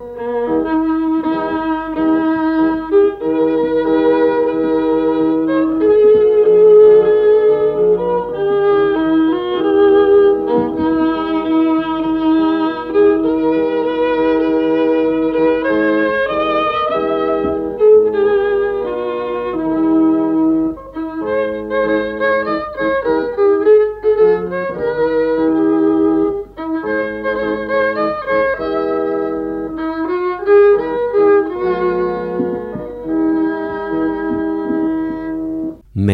Mm-hmm.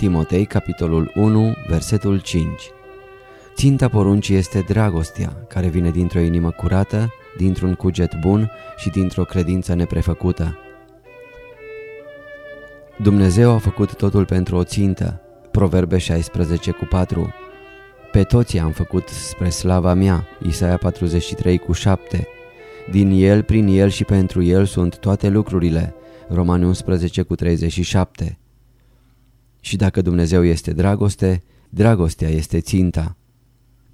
Timotei, capitolul 1, versetul 5 Ținta poruncii este dragostea, care vine dintr-o inimă curată, dintr-un cuget bun și dintr-o credință neprefăcută. Dumnezeu a făcut totul pentru o țintă, Proverbe 16 cu 4. Pe toți am făcut spre slava mea, Isaia 43 cu 7. Din el, prin el și pentru el sunt toate lucrurile, Romani 11 cu 37. Și dacă Dumnezeu este dragoste, dragostea este ținta.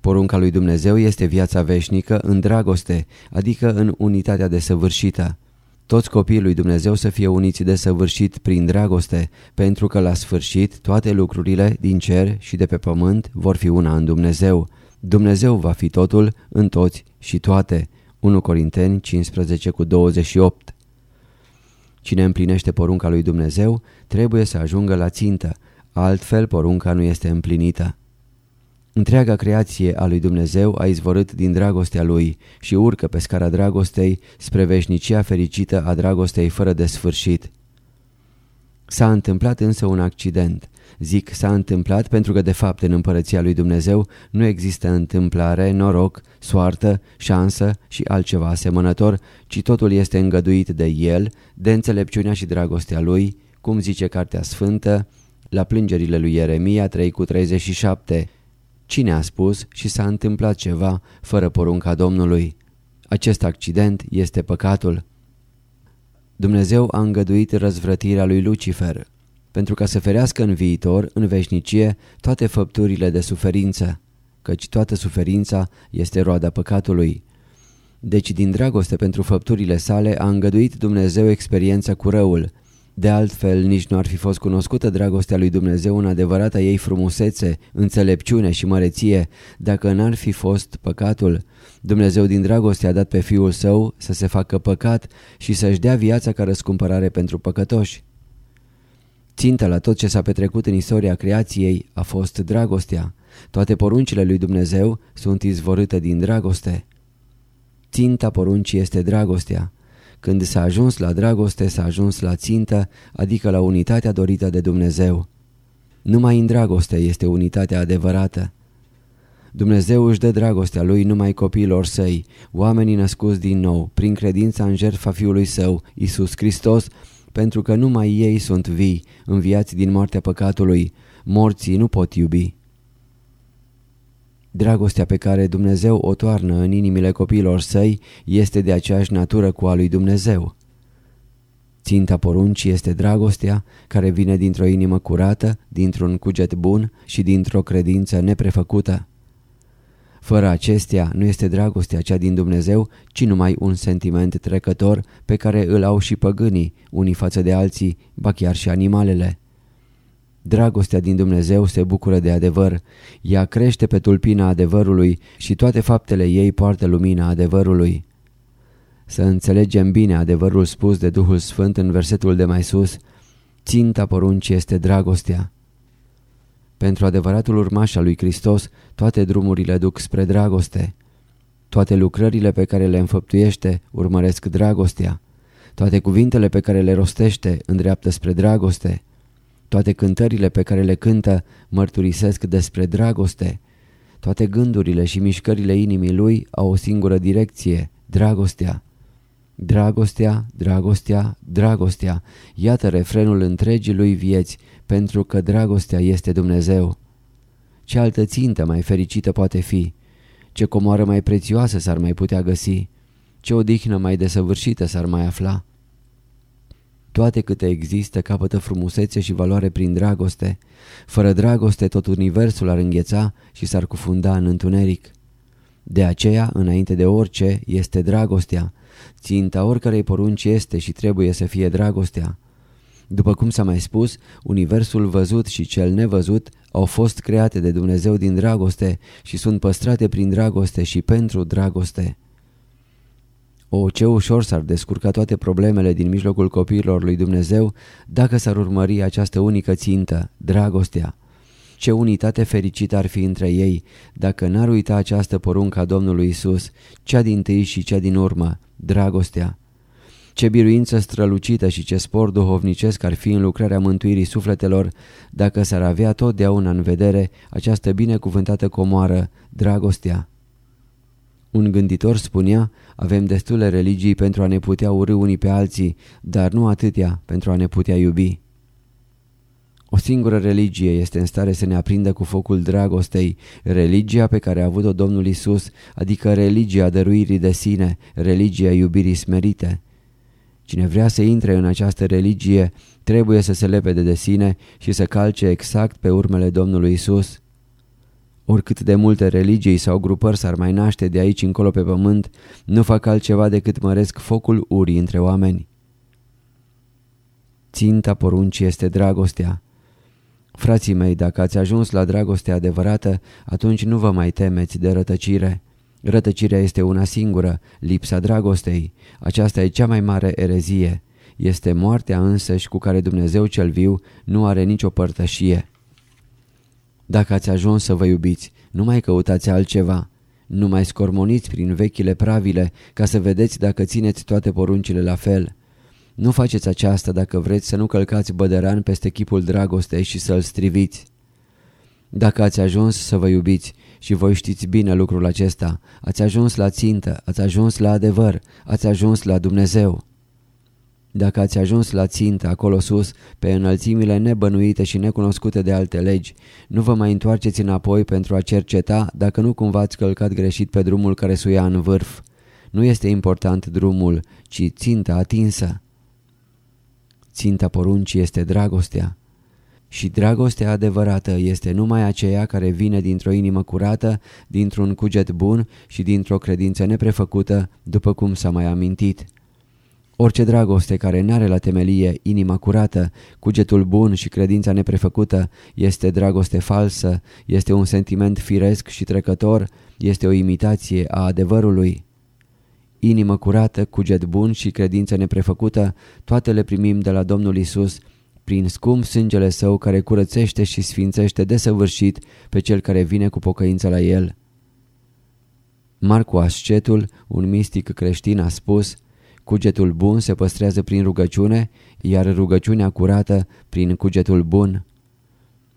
Porunca lui Dumnezeu este viața veșnică în dragoste, adică în unitatea desăvârșită. Toți copiii lui Dumnezeu să fie uniți de săvârșit prin dragoste, pentru că la sfârșit toate lucrurile din cer și de pe pământ vor fi una în Dumnezeu. Dumnezeu va fi totul în toți și toate. 1 Corinteni 15 cu 28 Cine împlinește porunca lui Dumnezeu trebuie să ajungă la țintă, altfel porunca nu este împlinită. Întreaga creație a lui Dumnezeu a izvorât din dragostea lui și urcă pe scara dragostei spre veșnicia fericită a dragostei fără de sfârșit. S-a întâmplat însă un accident. Zic s-a întâmplat pentru că de fapt în împărăția lui Dumnezeu nu există întâmplare, noroc, soartă, șansă și altceva asemănător, ci totul este îngăduit de El, de înțelepciunea și dragostea Lui, cum zice Cartea Sfântă, la plângerile lui Ieremia 3 cu 37. Cine a spus și s-a întâmplat ceva fără porunca Domnului? Acest accident este păcatul. Dumnezeu a îngăduit răzvrătirea lui Lucifer, pentru ca să ferească în viitor, în veșnicie, toate făpturile de suferință, căci toată suferința este roada păcatului. Deci din dragoste pentru făpturile sale a îngăduit Dumnezeu experiența cu răul. De altfel, nici nu ar fi fost cunoscută dragostea lui Dumnezeu în adevărata ei frumusețe, înțelepciune și măreție, dacă n-ar fi fost păcatul. Dumnezeu din dragoste a dat pe Fiul Său să se facă păcat și să-și dea viața ca răscumpărare pentru păcătoși. Ținta la tot ce s-a petrecut în istoria creației a fost dragostea. Toate poruncile lui Dumnezeu sunt izvorâte din dragoste. Ținta poruncii este dragostea. Când s-a ajuns la dragoste, s-a ajuns la țintă, adică la unitatea dorită de Dumnezeu. Numai în dragoste este unitatea adevărată. Dumnezeu își dă dragostea Lui numai copiilor săi, oamenii născuți din nou, prin credința în jertfa Fiului Său, Isus Hristos, pentru că numai ei sunt vii, înviați din moartea păcatului, morții nu pot iubi. Dragostea pe care Dumnezeu o toarnă în inimile copiilor săi este de aceeași natură cu a lui Dumnezeu. Ținta poruncii este dragostea care vine dintr-o inimă curată, dintr-un cuget bun și dintr-o credință neprefăcută. Fără acestea nu este dragostea cea din Dumnezeu, ci numai un sentiment trecător pe care îl au și păgânii, unii față de alții, ba chiar și animalele. Dragostea din Dumnezeu se bucură de adevăr, ea crește pe tulpina adevărului și toate faptele ei poartă lumina adevărului. Să înțelegem bine adevărul spus de Duhul Sfânt în versetul de mai sus, ținta poruncii este dragostea. Pentru adevăratul urmaș al lui Hristos, toate drumurile duc spre dragoste. Toate lucrările pe care le înfăptuiește urmăresc dragostea. Toate cuvintele pe care le rostește îndreaptă spre dragoste. Toate cântările pe care le cântă mărturisesc despre dragoste. Toate gândurile și mișcările inimii lui au o singură direcție, dragostea. Dragostea, dragostea, dragostea, iată refrenul întregii lui vieți, pentru că dragostea este Dumnezeu. Ce altă țintă mai fericită poate fi? Ce comoară mai prețioasă s-ar mai putea găsi? Ce odihnă mai desăvârșită s-ar mai afla? Toate câte există capătă frumusețe și valoare prin dragoste. Fără dragoste tot universul ar îngheța și s-ar cufunda în întuneric. De aceea, înainte de orice, este dragostea. Ținta oricărei porunci este și trebuie să fie dragostea. După cum s-a mai spus, universul văzut și cel nevăzut au fost create de Dumnezeu din dragoste și sunt păstrate prin dragoste și pentru dragoste. O, ce ușor s-ar descurca toate problemele din mijlocul copiilor lui Dumnezeu dacă s-ar urmări această unică țintă, dragostea. Ce unitate fericită ar fi între ei dacă n-ar uita această poruncă a Domnului Isus, cea din tâi și cea din urmă, dragostea. Ce biruință strălucită și ce spor duhovnicesc ar fi în lucrarea mântuirii sufletelor dacă s-ar avea totdeauna în vedere această binecuvântată comoară, dragostea. Un gânditor spunea, avem destule religii pentru a ne putea urâ unii pe alții, dar nu atâtea pentru a ne putea iubi. O singură religie este în stare să ne aprindă cu focul dragostei, religia pe care a avut-o Domnul Isus, adică religia dăruirii de sine, religia iubirii smerite. Cine vrea să intre în această religie trebuie să se lepede de sine și să calce exact pe urmele Domnului Isus. Oricât de multe religii sau grupări s-ar mai naște de aici încolo pe pământ, nu fac altceva decât măresc focul urii între oameni. Ținta poruncii este dragostea. Frații mei, dacă ați ajuns la dragostea adevărată, atunci nu vă mai temeți de rătăcire. Rătăcirea este una singură, lipsa dragostei. Aceasta e cea mai mare erezie. Este moartea însăși cu care Dumnezeu cel viu nu are nicio părtășie. Dacă ați ajuns să vă iubiți, nu mai căutați altceva. Nu mai scormoniți prin vechile pravile ca să vedeți dacă țineți toate poruncile la fel. Nu faceți aceasta dacă vreți să nu călcați bădăran peste chipul dragostei și să-l striviți. Dacă ați ajuns să vă iubiți și voi știți bine lucrul acesta, ați ajuns la țintă, ați ajuns la adevăr, ați ajuns la Dumnezeu. Dacă ați ajuns la țintă acolo sus, pe înălțimile nebănuite și necunoscute de alte legi, nu vă mai întoarceți înapoi pentru a cerceta dacă nu cumva ați călcat greșit pe drumul care suia în vârf. Nu este important drumul, ci ținta atinsă. Ținta poruncii este dragostea. Și dragostea adevărată este numai aceea care vine dintr-o inimă curată, dintr-un cuget bun și dintr-o credință neprefăcută, după cum s-a mai amintit. Orice dragoste care n-are la temelie inima curată, cugetul bun și credința neprefăcută este dragoste falsă, este un sentiment firesc și trecător, este o imitație a adevărului. Inimă curată, cuget bun și credință neprefăcută, toate le primim de la Domnul Isus, prin scump sângele său care curățește și sfințește desăvârșit pe cel care vine cu pocăință la el. Marcu Ascetul, un mistic creștin, a spus Cugetul bun se păstrează prin rugăciune, iar rugăciunea curată prin cugetul bun.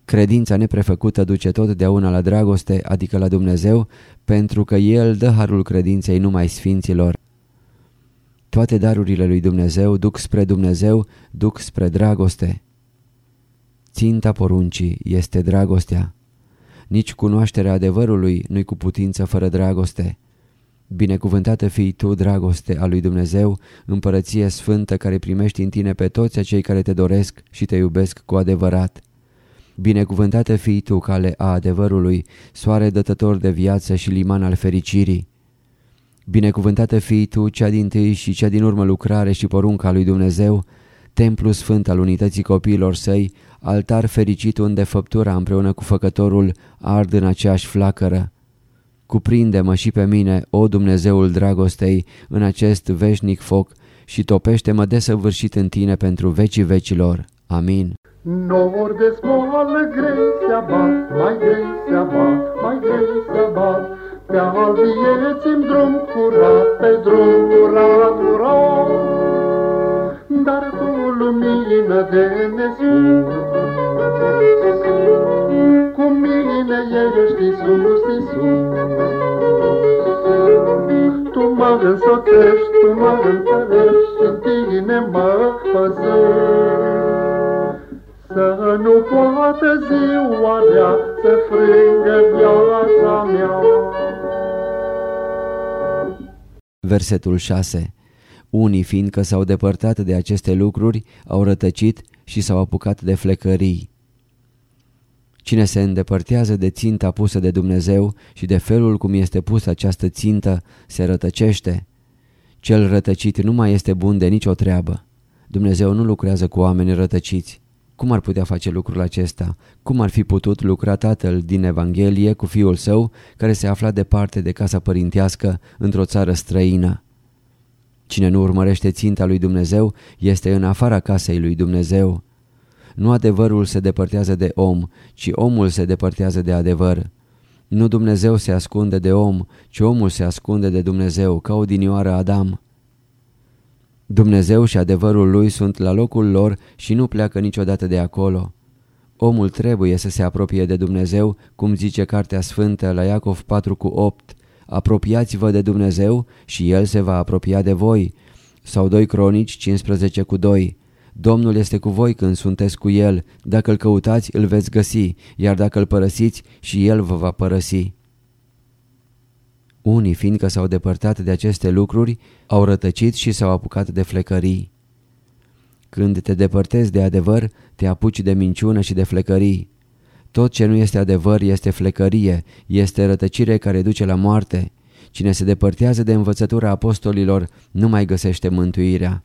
Credința neprefăcută duce totdeauna la dragoste, adică la Dumnezeu, pentru că El dă harul credinței numai sfinților. Toate darurile lui Dumnezeu duc spre Dumnezeu, duc spre dragoste. Ținta poruncii este dragostea. Nici cunoașterea adevărului nu-i cu putință fără dragoste. Binecuvântată fii tu, dragoste a lui Dumnezeu, împărăție sfântă care primești în tine pe toți acei care te doresc și te iubesc cu adevărat. Binecuvântată fii tu, cale a adevărului, soare dătător de viață și liman al fericirii. Binecuvântată fii tu, cea din tâi și cea din urmă lucrare și porunca lui Dumnezeu, templu sfânt al unității copiilor săi, altar fericit unde făptura împreună cu făcătorul ard în aceeași flacără. Cuprinde-mă și pe mine, o Dumnezeul dragostei, în acest veșnic foc și topește-mă desăvârșit în tine pentru vecii vecilor. Amin. Nor de smoală grei se abat, mai grei se abat, mai grei se abat, pe al vieții drum curat, pe drum curat, curat. dar tu lumină de nesus. Cu mine ești Iisus, Iisus. Tu mă însoțești, tu mă întărești, în tine mă păzești. Să nu poată ziua mea să frângă viața mea. Versetul 6 unii, fiindcă s-au depărtat de aceste lucruri, au rătăcit și s-au apucat de flecării. Cine se îndepărtează de ținta pusă de Dumnezeu și de felul cum este pusă această țintă, se rătăcește. Cel rătăcit nu mai este bun de nicio treabă. Dumnezeu nu lucrează cu oameni rătăciți. Cum ar putea face lucrul acesta? Cum ar fi putut lucra tatăl din Evanghelie cu fiul său care se afla departe de casa părintească într-o țară străină? Cine nu urmărește ținta lui Dumnezeu este în afara casei lui Dumnezeu. Nu adevărul se depărtează de om, ci omul se depărtează de adevăr. Nu Dumnezeu se ascunde de om, ci omul se ascunde de Dumnezeu, ca odinioară Adam. Dumnezeu și adevărul lui sunt la locul lor și nu pleacă niciodată de acolo. Omul trebuie să se apropie de Dumnezeu, cum zice Cartea Sfântă la Iacov 4 cu 8 apropiați-vă de Dumnezeu și El se va apropia de voi. Sau 2 Cronici 15 cu 2. Domnul este cu voi când sunteți cu El, dacă îl căutați îl veți găsi, iar dacă îl părăsiți și El vă va părăsi. Unii, fiindcă s-au depărtat de aceste lucruri, au rătăcit și s-au apucat de flecării. Când te depărtezi de adevăr, te apuci de minciună și de flecării. Tot ce nu este adevăr este flecărie, este rătăcire care duce la moarte. Cine se depărtează de învățătura apostolilor nu mai găsește mântuirea.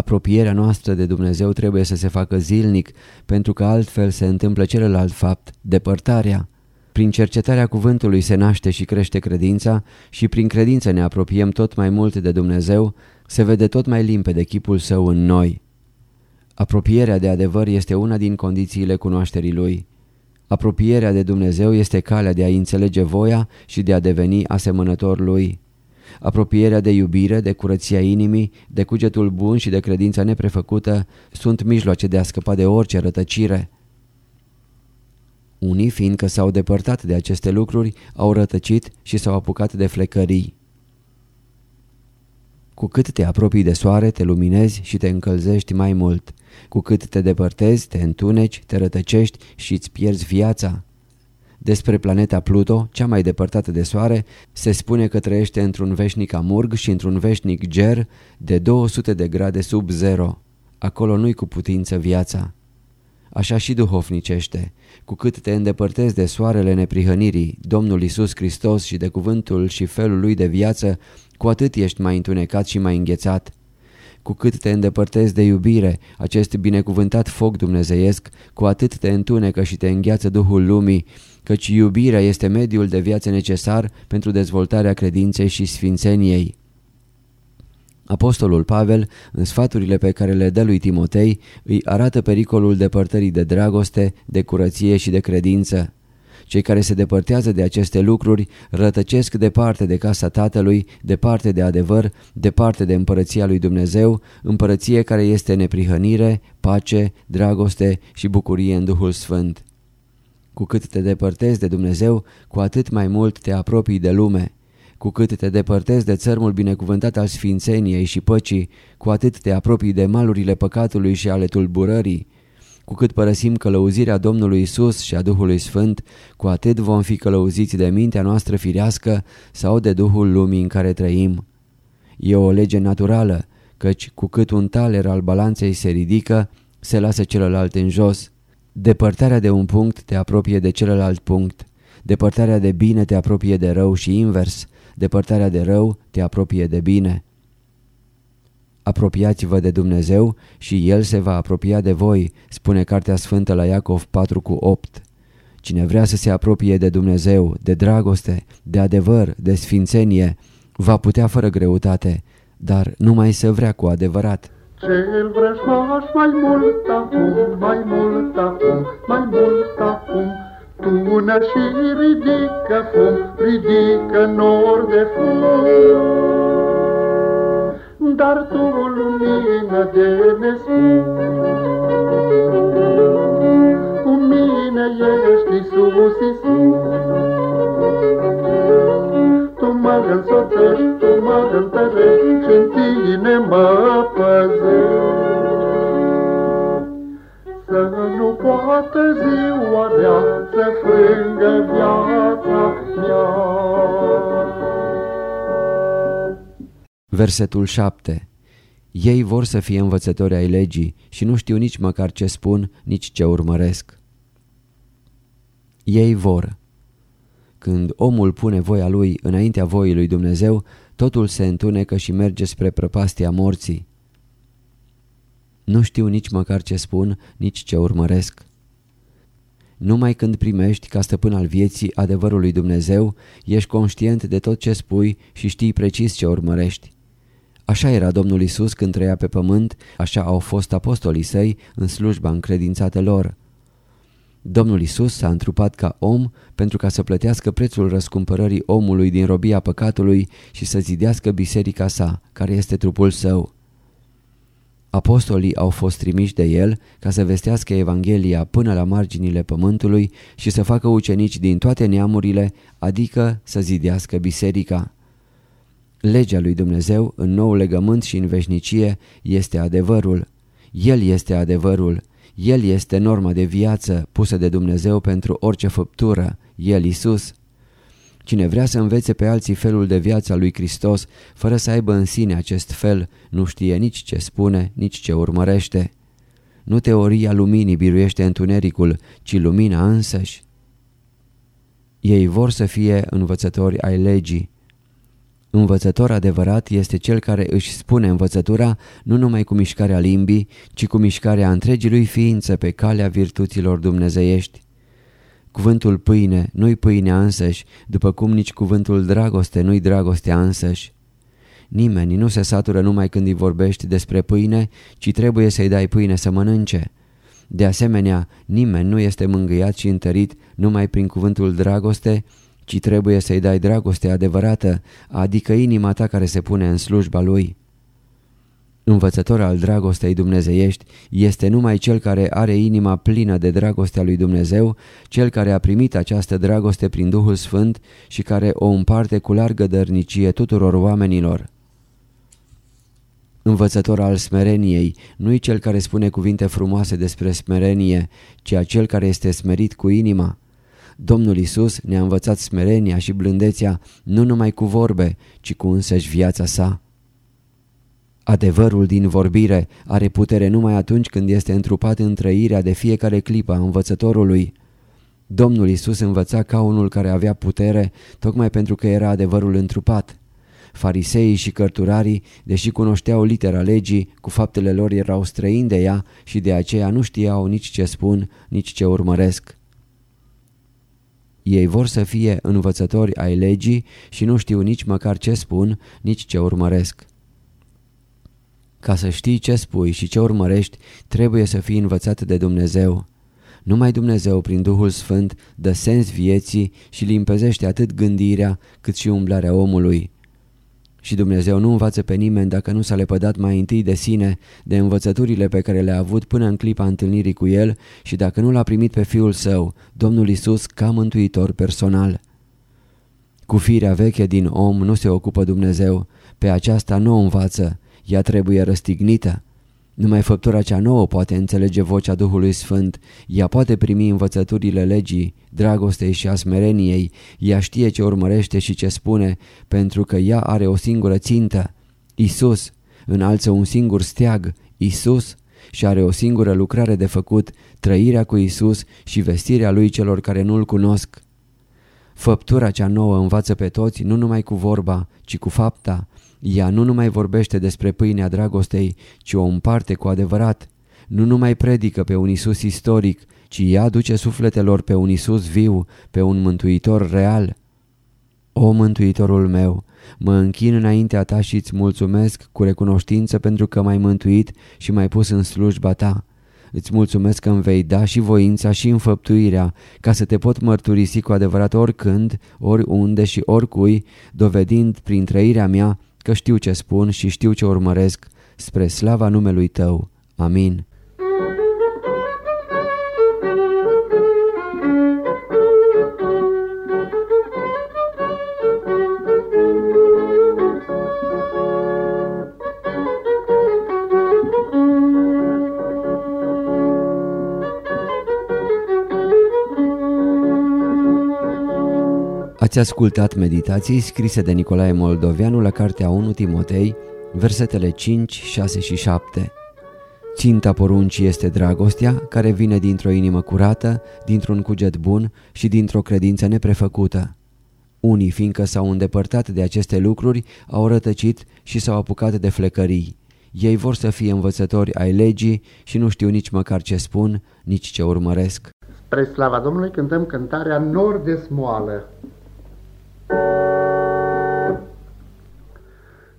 Apropierea noastră de Dumnezeu trebuie să se facă zilnic, pentru că altfel se întâmplă celălalt fapt, depărtarea. Prin cercetarea cuvântului se naște și crește credința și prin credință ne apropiem tot mai mult de Dumnezeu, se vede tot mai limpede chipul său în noi. Apropierea de adevăr este una din condițiile cunoașterii lui. Apropierea de Dumnezeu este calea de a înțelege voia și de a deveni asemănător lui. Apropierea de iubire, de curăția inimii, de cugetul bun și de credința neprefăcută sunt mijloace de a scăpa de orice rătăcire. Unii, fiindcă s-au depărtat de aceste lucruri, au rătăcit și s-au apucat de flecării. Cu cât te apropii de soare, te luminezi și te încălzești mai mult. Cu cât te depărtezi, te întuneci, te rătăcești și îți pierzi viața. Despre planeta Pluto, cea mai depărtată de Soare, se spune că trăiește într-un veșnic amurg și într-un veșnic ger de 200 de grade sub zero. Acolo nu-i cu putință viața. Așa și duhovnicește. Cu cât te îndepărtezi de soarele neprihănirii, Domnul Isus Hristos și de cuvântul și felul lui de viață, cu atât ești mai întunecat și mai înghețat. Cu cât te îndepărtezi de iubire, acest binecuvântat foc dumnezeiesc, cu atât te întunecă și te îngheață Duhul lumii, căci iubirea este mediul de viață necesar pentru dezvoltarea credinței și sfințeniei. Apostolul Pavel, în sfaturile pe care le dă lui Timotei, îi arată pericolul depărtării de dragoste, de curăție și de credință. Cei care se depărtează de aceste lucruri rătăcesc departe de casa Tatălui, departe de adevăr, departe de împărăția lui Dumnezeu, împărăție care este neprihănire, pace, dragoste și bucurie în Duhul Sfânt. Cu cât te depărtezi de Dumnezeu, cu atât mai mult te apropii de lume. Cu cât te depărtezi de țărmul binecuvântat al sfințeniei și păcii, cu atât te apropii de malurile păcatului și ale tulburării. Cu cât părăsim călăuzirea Domnului Isus și a Duhului Sfânt, cu atât vom fi călăuziți de mintea noastră firească sau de Duhul lumii în care trăim. E o lege naturală, căci cu cât un taler al balanței se ridică, se lasă celălalt în jos. Depărtarea de un punct te apropie de celălalt punct. Depărtarea de bine te apropie de rău și invers. Depărtarea de rău te apropie de bine. Apropiați-vă de Dumnezeu și El se va apropia de voi, spune Cartea Sfântă la Iacov 4 cu 8. Cine vrea să se apropie de Dumnezeu, de dragoste, de adevăr, de sfințenie, va putea fără greutate, dar numai să vrea cu adevărat. Cel vrăjmaș mai mult acum, mai mult acum, mai mult acum, tună și ridică fum, ridică nor de fum dar tu lumii de nespus. Cu mine ești Iisus, Iisus. Tu mă însoțești, tu mă întărești și în tine mă poată ziua rea să frângă viața mea. Versetul 7 Ei vor să fie învățători ai legii și nu știu nici măcar ce spun, nici ce urmăresc. Ei vor. Când omul pune voia lui înaintea voii lui Dumnezeu, totul se întunecă și merge spre prăpastia morții. Nu știu nici măcar ce spun, nici ce urmăresc. Numai când primești ca stăpân al vieții adevărul lui Dumnezeu, ești conștient de tot ce spui și știi precis ce urmărești. Așa era Domnul Isus când trăia pe pământ, așa au fost apostolii săi în slujba încredințată lor. Domnul Isus s-a întrupat ca om pentru ca să plătească prețul răscumpărării omului din robia păcatului și să zidească biserica sa, care este trupul său. Apostolii au fost trimiși de el ca să vestească Evanghelia până la marginile pământului și să facă ucenici din toate neamurile, adică să zidească biserica. Legea lui Dumnezeu în nou legământ și în veșnicie este adevărul. El este adevărul. El este norma de viață pusă de Dumnezeu pentru orice făptură, El Isus. Cine vrea să învețe pe alții felul de viață al lui Hristos, fără să aibă în sine acest fel, nu știe nici ce spune, nici ce urmărește. Nu teoria luminii biruiește întunericul, ci lumina însăși. Ei vor să fie învățători ai legii. Învățător adevărat este cel care își spune învățătura nu numai cu mișcarea limbii, ci cu mișcarea întregii lui ființă pe calea virtuților dumnezeiești. Cuvântul pâine nu-i pâinea însăși, după cum nici cuvântul dragoste nu-i dragostea însăși. Nimeni nu se satură numai când îi vorbești despre pâine, ci trebuie să-i dai pâine să mănânce. De asemenea, nimeni nu este mângâiat și întărit numai prin cuvântul dragoste, ci trebuie să-i dai dragoste adevărată, adică inima ta care se pune în slujba lui. Învățător al dragostei dumnezeiești este numai cel care are inima plină de dragostea lui Dumnezeu, cel care a primit această dragoste prin Duhul Sfânt și care o împarte cu largă dărnicie tuturor oamenilor. Învățător al smereniei nu-i cel care spune cuvinte frumoase despre smerenie, ci acel care este smerit cu inima. Domnul Isus ne-a învățat smerenia și blândețea nu numai cu vorbe, ci cu însăși viața sa. Adevărul din vorbire are putere numai atunci când este întrupat în trăirea de fiecare clipă a învățătorului. Domnul Isus învăța ca unul care avea putere tocmai pentru că era adevărul întrupat. Fariseii și cărturarii, deși cunoșteau litera legii, cu faptele lor erau străini de ea și de aceea nu știau nici ce spun, nici ce urmăresc. Ei vor să fie învățători ai legii și nu știu nici măcar ce spun, nici ce urmăresc. Ca să știi ce spui și ce urmărești, trebuie să fii învățat de Dumnezeu. Numai Dumnezeu, prin Duhul Sfânt, dă sens vieții și limpezește atât gândirea cât și umblarea omului. Și Dumnezeu nu învață pe nimeni dacă nu s-a lepădat mai întâi de sine, de învățăturile pe care le-a avut până în clipa întâlnirii cu El și dacă nu l-a primit pe Fiul Său, Domnul Isus, ca mântuitor personal. Cu firea veche din om nu se ocupă Dumnezeu, pe aceasta nu o învață, ea trebuie răstignită. Numai făptura cea nouă poate înțelege vocea Duhului Sfânt, ea poate primi învățăturile legii, dragostei și a smereniei, ea știe ce urmărește și ce spune, pentru că ea are o singură țintă, Isus, înalță un singur steag, Isus, și are o singură lucrare de făcut, trăirea cu Isus și vestirea lui celor care nu-L cunosc. Făptura cea nouă învață pe toți nu numai cu vorba, ci cu fapta, ea nu numai vorbește despre pâinea dragostei, ci o împarte cu adevărat. Nu numai predică pe un Isus istoric, ci ea duce sufletelor pe un Isus viu, pe un mântuitor real. O mântuitorul meu, mă închin înaintea ta și îți mulțumesc cu recunoștință pentru că m-ai mântuit și m-ai pus în slujba ta. Îți mulțumesc că îmi vei da și voința și înfăptuirea ca să te pot mărturisi cu adevărat oricând, oriunde și oricui, dovedind prin trăirea mea că știu ce spun și știu ce urmăresc, spre slava numelui Tău. Amin. Ați ascultat meditații scrise de Nicolae Moldoveanu la Cartea 1 Timotei, versetele 5, 6 și 7. Ținta poruncii este dragostea, care vine dintr-o inimă curată, dintr-un cuget bun și dintr-o credință neprefăcută. Unii, fiindcă s-au îndepărtat de aceste lucruri, au rătăcit și s-au apucat de flecării. Ei vor să fie învățători ai legii și nu știu nici măcar ce spun, nici ce urmăresc. Spre slava Domnului cântăm cântarea Nor de smoală.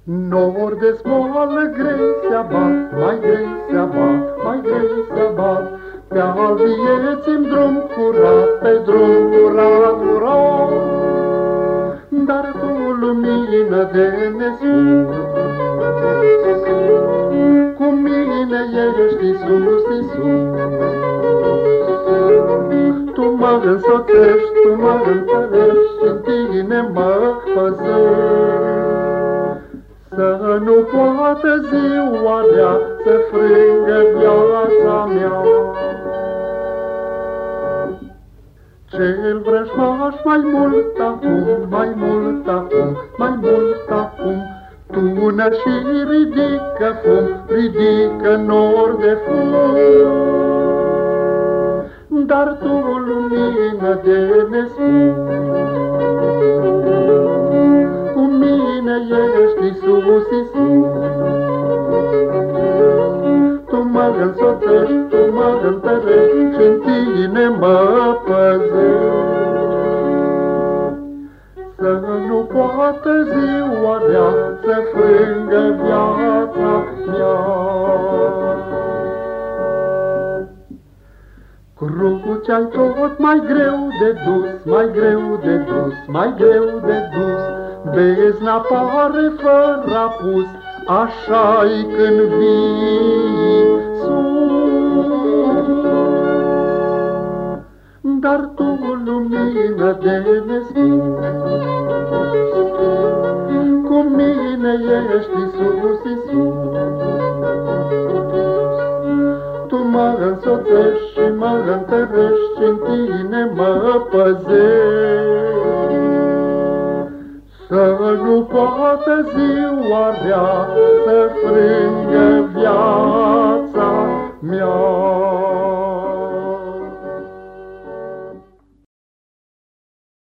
Nor de smoală grei se abat, mai grei se abat, mai grei se abat, Pe al vieții drum curat, pe drum curat, curat. Dar tu lumină de nespus, Cu mine ești Iisus, Iisus. Tu mă însoțești, tu mă întărești, în tine mă păzești. Să nu poată ziua mea să frângă viața mea. Cel vrăjmaș mai mult acum, mai mult acum, mai mult acum, Tună și ridică fum, ridică nor de fum. Dar tu, lumină de nespus, ești Iisus, Iisus. Tu mă însoțești, tu mă întărești și în tine mă păzești. Să nu poată ziua mea să frângă viața mea. Crucea-i tot mai greu de dus, mai greu de dus, mai greu de dus, Bezna pare fără apus, așa-i când vii Dar tu, lumină de nespus, cu mine ești Iisus, Iisus. Tu mă însoțești și mă întărești, în tine mă păzești. Să nu poată ziua rea să frângă viața mea.